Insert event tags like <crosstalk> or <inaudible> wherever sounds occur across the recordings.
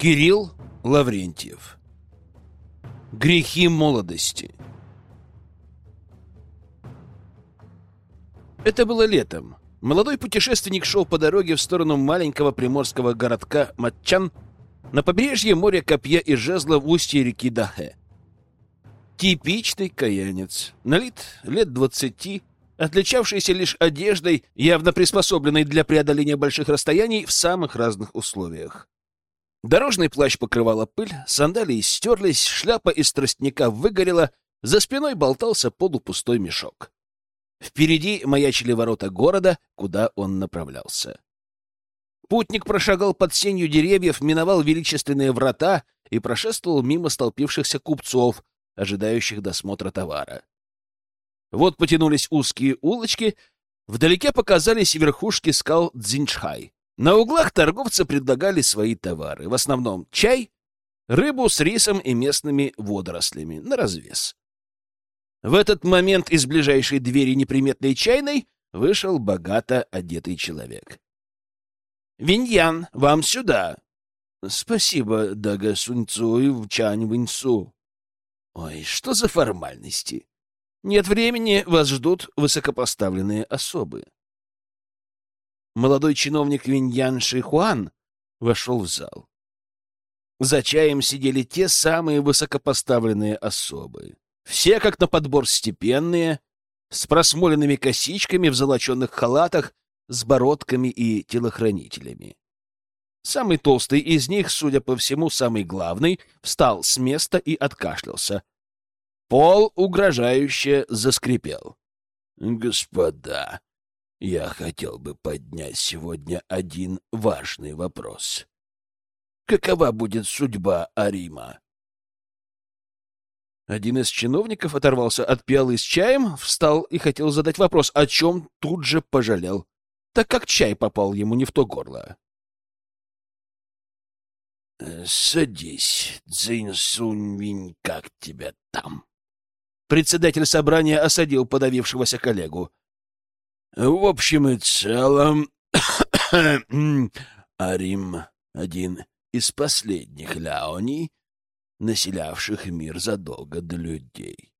Кирилл Лаврентьев. Грехи молодости. Это было летом. Молодой путешественник шел по дороге в сторону маленького приморского городка Матчан на побережье моря Копья и Жезла в устье реки Дахе. Типичный каянец, налит лет двадцати, отличавшийся лишь одеждой, явно приспособленной для преодоления больших расстояний в самых разных условиях. Дорожный плащ покрывала пыль, сандалии стерлись, шляпа из тростника выгорела, за спиной болтался полупустой мешок. Впереди маячили ворота города, куда он направлялся. Путник прошагал под сенью деревьев, миновал величественные врата и прошествовал мимо столпившихся купцов, ожидающих досмотра товара. Вот потянулись узкие улочки, вдалеке показались верхушки скал Цзиньчхай. На углах торговцы предлагали свои товары, в основном чай, рыбу с рисом и местными водорослями, на развес. В этот момент из ближайшей двери неприметной чайной вышел богато одетый человек. «Виньян, вам сюда!» «Спасибо, Дага Суньцу в Чань Виньсу». «Ой, что за формальности? Нет времени, вас ждут высокопоставленные особы». Молодой чиновник Виньян Шихуан вошел в зал. За чаем сидели те самые высокопоставленные особы. Все, как на подбор, степенные, с просмоленными косичками в золоченных халатах, с бородками и телохранителями. Самый толстый из них, судя по всему, самый главный, встал с места и откашлялся. Пол угрожающе заскрипел. — Господа, я хотел бы поднять сегодня один важный вопрос. Какова будет судьба Арима? Один из чиновников оторвался от пиалы с чаем, встал и хотел задать вопрос, о чем тут же пожалел, так как чай попал ему не в то горло. — Садись, Цзинь Сунь как тебя там? Председатель собрания осадил подавившегося коллегу. — В общем и целом, <coughs> Арим один из последних ляоней, населявших мир задолго до людей.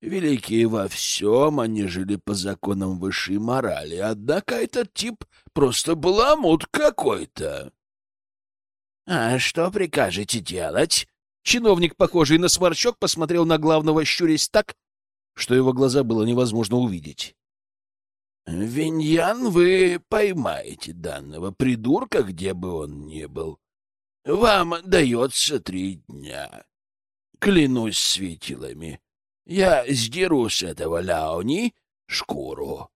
Великие во всем, они жили по законам высшей морали, однако этот тип просто баламут какой-то. — А что прикажете делать? Чиновник, похожий на сморчок, посмотрел на главного щурясь так, что его глаза было невозможно увидеть. — Виньян, вы поймаете данного придурка, где бы он ни был. Вам дается три дня. Клянусь светилами, я сдеру с этого Ляони шкуру.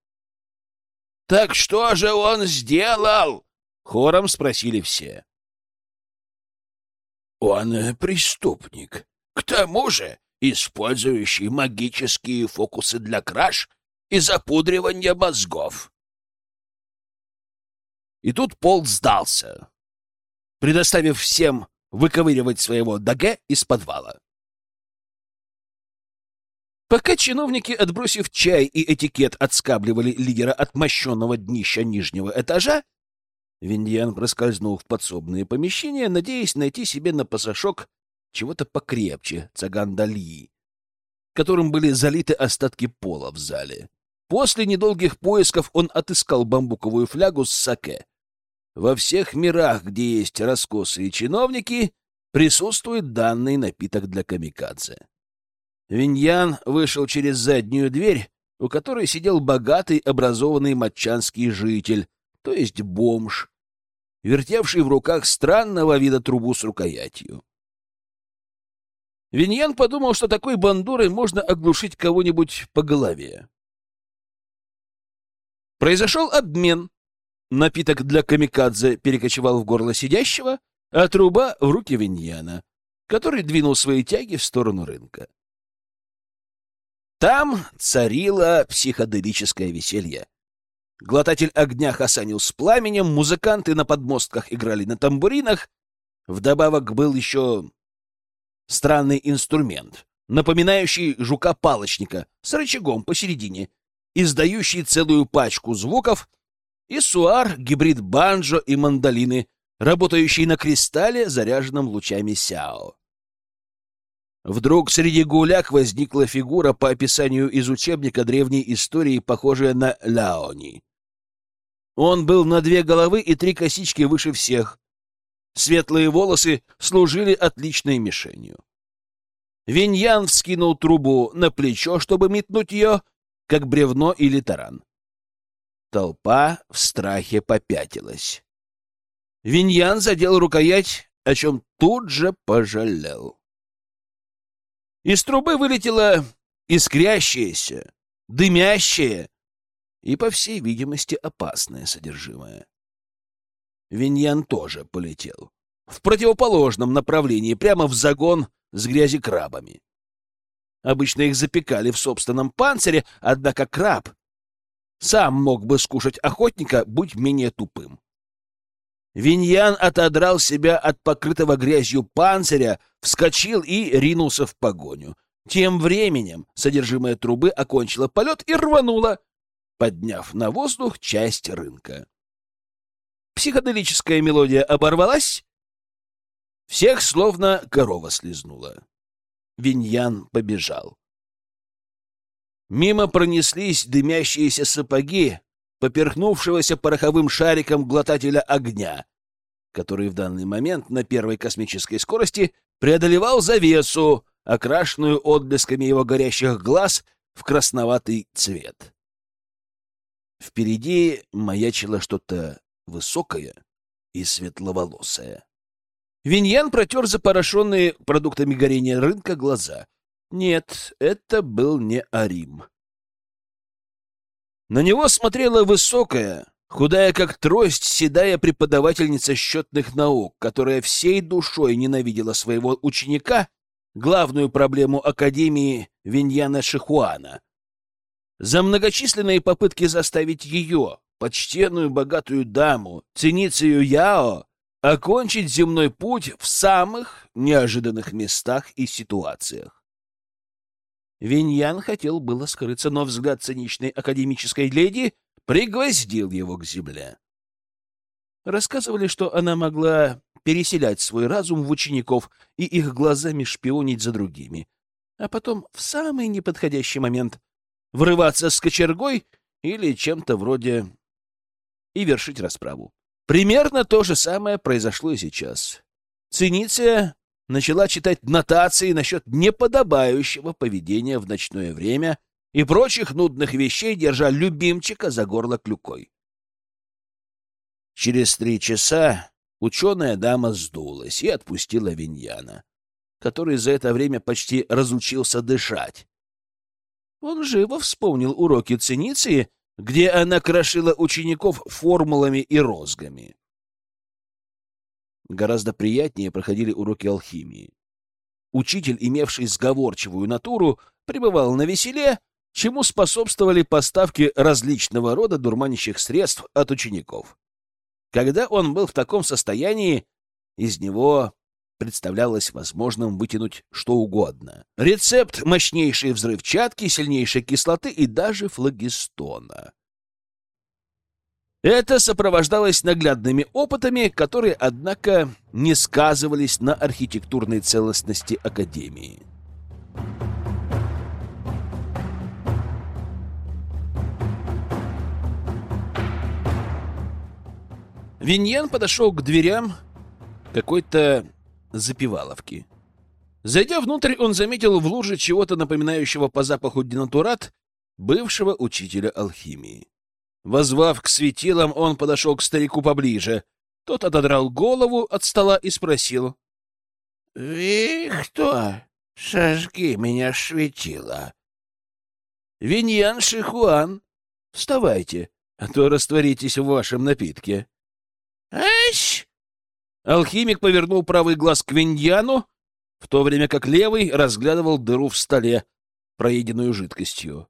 — Так что же он сделал? — хором спросили все. — Он преступник. К тому же использующий магические фокусы для краж и запудривания мозгов. И тут Пол сдался предоставив всем выковыривать своего даге из подвала. Пока чиновники, отбросив чай и этикет, отскабливали лидера от мощенного днища нижнего этажа, Виньян проскользнул в подсобные помещения, надеясь найти себе на пасашок чего-то покрепче цагандалии, которым были залиты остатки пола в зале. После недолгих поисков он отыскал бамбуковую флягу с саке, во всех мирах, где есть раскосы и чиновники, присутствует данный напиток для камикадзе. Виньян вышел через заднюю дверь, у которой сидел богатый образованный матчанский житель, то есть бомж, вертевший в руках странного вида трубу с рукоятью. Виньян подумал, что такой бандурой можно оглушить кого-нибудь по голове. Произошел обмен, Напиток для камикадзе перекочевал в горло сидящего, а труба — в руки Виньяна, который двинул свои тяги в сторону рынка. Там царило психоделическое веселье. Глотатель огня хасанил с пламенем, музыканты на подмостках играли на тамбуринах. Вдобавок был еще странный инструмент, напоминающий жука-палочника с рычагом посередине, издающий целую пачку звуков — и суар, гибрид банджо и мандолины, работающий на кристалле, заряженном лучами Сяо. Вдруг среди гуляк возникла фигура по описанию из учебника древней истории, похожая на Лаони. Он был на две головы и три косички выше всех. Светлые волосы служили отличной мишенью. Виньян вскинул трубу на плечо, чтобы метнуть ее, как бревно или таран. Толпа в страхе попятилась. Виньян задел рукоять, о чем тут же пожалел. Из трубы вылетело искрящееся, дымящее и, по всей видимости, опасное содержимое. Виньян тоже полетел. В противоположном направлении, прямо в загон с грязи-крабами. Обычно их запекали в собственном панцире, однако краб сам мог бы скушать охотника, будь менее тупым. Виньян отодрал себя от покрытого грязью панциря, вскочил и ринулся в погоню. Тем временем содержимое трубы окончило полет и рвануло, подняв на воздух часть рынка. Психоделическая мелодия оборвалась, всех словно корова слезнула. Виньян побежал. Мимо пронеслись дымящиеся сапоги, поперхнувшегося пороховым шариком глотателя огня, который в данный момент на первой космической скорости преодолевал завесу, окрашенную отблесками его горящих глаз в красноватый цвет. Впереди маячило что-то высокое и светловолосое. Виньян протер запорошенные продуктами горения рынка глаза. Нет, это был не Арим. На него смотрела высокая, худая как трость, седая преподавательница счетных наук, которая всей душой ненавидела своего ученика, главную проблему Академии Виньяна Шихуана. За многочисленные попытки заставить ее, почтенную богатую даму, ценицию Яо, окончить земной путь в самых неожиданных местах и ситуациях. Виньян хотел было скрыться, но взгляд циничной академической леди пригвоздил его к земле. Рассказывали, что она могла переселять свой разум в учеников и их глазами шпионить за другими, а потом в самый неподходящий момент врываться с кочергой или чем-то вроде и вершить расправу. Примерно то же самое произошло и сейчас. Цениция начала читать нотации насчет неподобающего поведения в ночное время и прочих нудных вещей, держа любимчика за горло клюкой. Через три часа ученая дама сдулась и отпустила Виньяна, который за это время почти разучился дышать. Он живо вспомнил уроки Цениции, где она крошила учеников формулами и розгами. Гораздо приятнее проходили уроки алхимии. Учитель, имевший сговорчивую натуру, пребывал на веселе, чему способствовали поставки различного рода дурманящих средств от учеников. Когда он был в таком состоянии, из него представлялось возможным вытянуть что угодно. Рецепт мощнейшей взрывчатки, сильнейшей кислоты и даже флагистона. Это сопровождалось наглядными опытами, которые, однако, не сказывались на архитектурной целостности Академии. Виньян подошел к дверям какой-то запиваловки. Зайдя внутрь, он заметил в луже чего-то напоминающего по запаху денатурат бывшего учителя алхимии. Возвав к светилам, он подошел к старику поближе. Тот отодрал голову от стола и спросил. — Вы кто? Сожги меня светило. — Виньян Шихуан. Вставайте, а то растворитесь в вашем напитке. — Ась! Алхимик повернул правый глаз к Виньяну, в то время как левый разглядывал дыру в столе, проеденную жидкостью.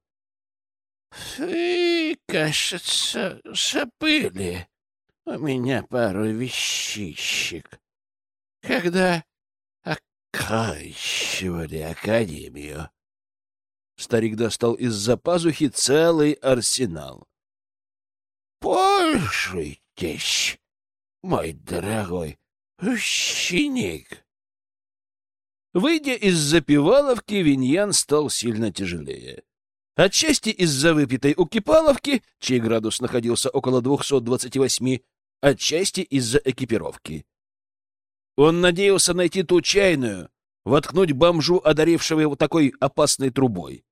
Фы, кажется, забыли у меня пару вещичек, когда оканчивали академию. Старик достал из-за пазухи целый арсенал. — Пользуйтесь! мой дорогой ученик. Выйдя из запиваловки, Виньян стал сильно тяжелее. Отчасти из-за выпитой у Кипаловки, чей градус находился около 228, отчасти из-за экипировки. Он надеялся найти ту чайную, воткнуть бомжу, одарившего его такой опасной трубой.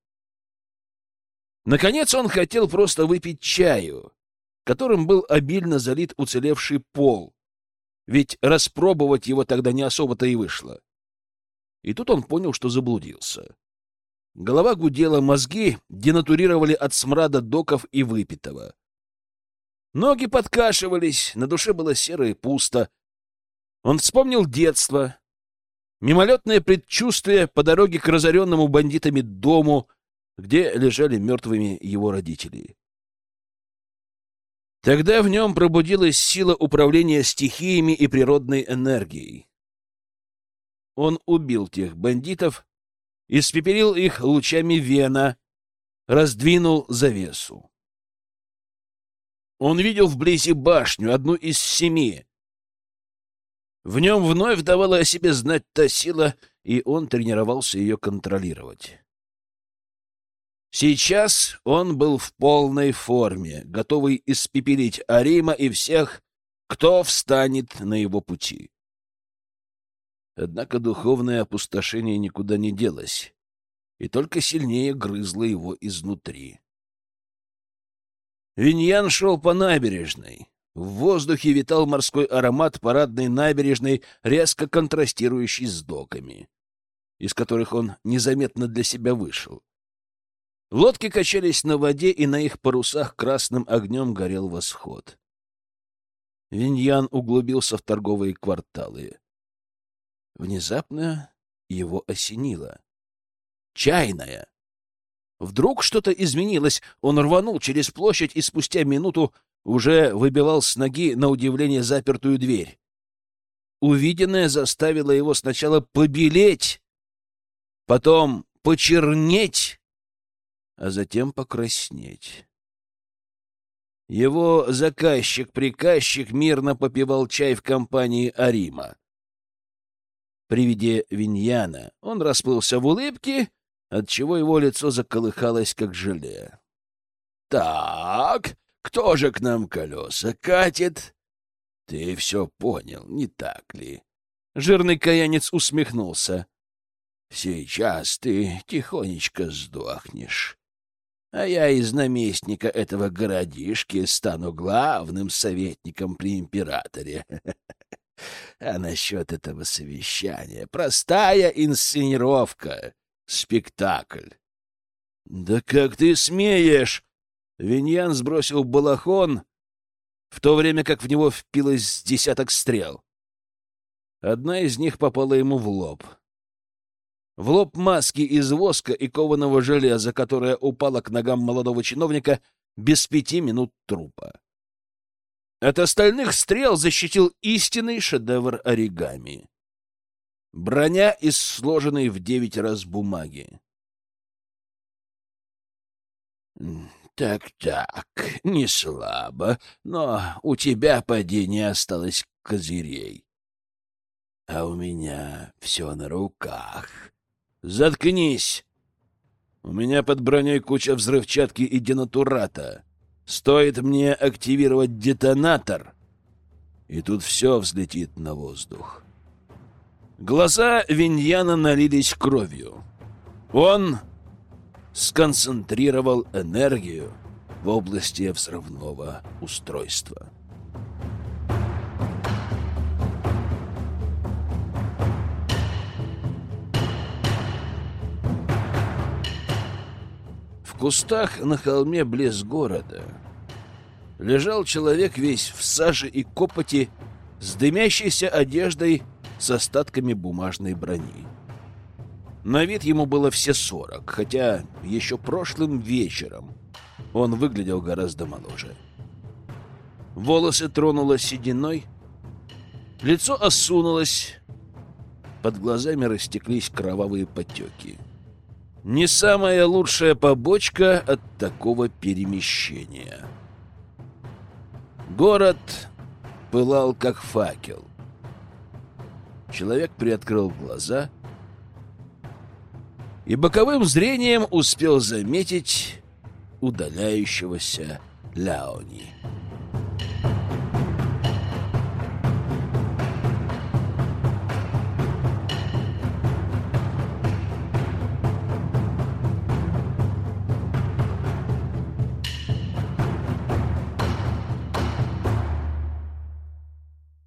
Наконец он хотел просто выпить чаю, которым был обильно залит уцелевший пол, ведь распробовать его тогда не особо-то и вышло. И тут он понял, что заблудился. Голова гудела, мозги денатурировали от смрада доков и выпитого. Ноги подкашивались, на душе было серо и пусто. Он вспомнил детство, мимолетное предчувствие по дороге к разоренному бандитами дому, где лежали мертвыми его родители. Тогда в нем пробудилась сила управления стихиями и природной энергией. Он убил тех бандитов, испепелил их лучами вена, раздвинул завесу. Он видел вблизи башню, одну из семи. В нем вновь давала о себе знать та сила, и он тренировался ее контролировать. Сейчас он был в полной форме, готовый испепелить Арима и всех, кто встанет на его пути. Однако духовное опустошение никуда не делось, и только сильнее грызло его изнутри. Виньян шел по набережной. В воздухе витал морской аромат парадной набережной, резко контрастирующий с доками, из которых он незаметно для себя вышел. Лодки качались на воде, и на их парусах красным огнем горел восход. Виньян углубился в торговые кварталы. Внезапно его осенило. Чайная! Вдруг что-то изменилось. Он рванул через площадь и спустя минуту уже выбивал с ноги на удивление запертую дверь. Увиденное заставило его сначала побелеть, потом почернеть, а затем покраснеть. Его заказчик-приказчик мирно попивал чай в компании Арима. При виде Виньяна он расплылся в улыбке, отчего его лицо заколыхалось, как желе. — Так, кто же к нам колеса катит? — Ты все понял, не так ли? Жирный каянец усмехнулся. — Сейчас ты тихонечко сдохнешь. А я из наместника этого городишки стану главным советником при императоре. <laughs> А насчет этого совещания простая инсценировка, спектакль. Да как ты смеешь? Виньян сбросил балахон, в то время как в него впилось десяток стрел. Одна из них попала ему в лоб. В лоб маски из воска и кованого железа, которая упала к ногам молодого чиновника без пяти минут трупа. От остальных стрел защитил истинный шедевр оригами. Броня из сложенной в девять раз бумаги. «Так-так, не слабо, но у тебя, поди, не осталось козырей. А у меня все на руках. Заткнись! У меня под броней куча взрывчатки и денатурата. Стоит мне активировать детонатор, и тут все взлетит на воздух. Глаза Виньяна налились кровью. Он сконцентрировал энергию в области взрывного устройства. Кустах на холме близ города лежал человек весь в саже и копоти, с дымящейся одеждой с остатками бумажной брони. На вид ему было все сорок, хотя еще прошлым вечером он выглядел гораздо моложе. Волосы тронуло сединой, лицо осунулось, под глазами растеклись кровавые потеки не самая лучшая побочка от такого перемещения. Город пылал, как факел. Человек приоткрыл глаза и боковым зрением успел заметить удаляющегося Ляони.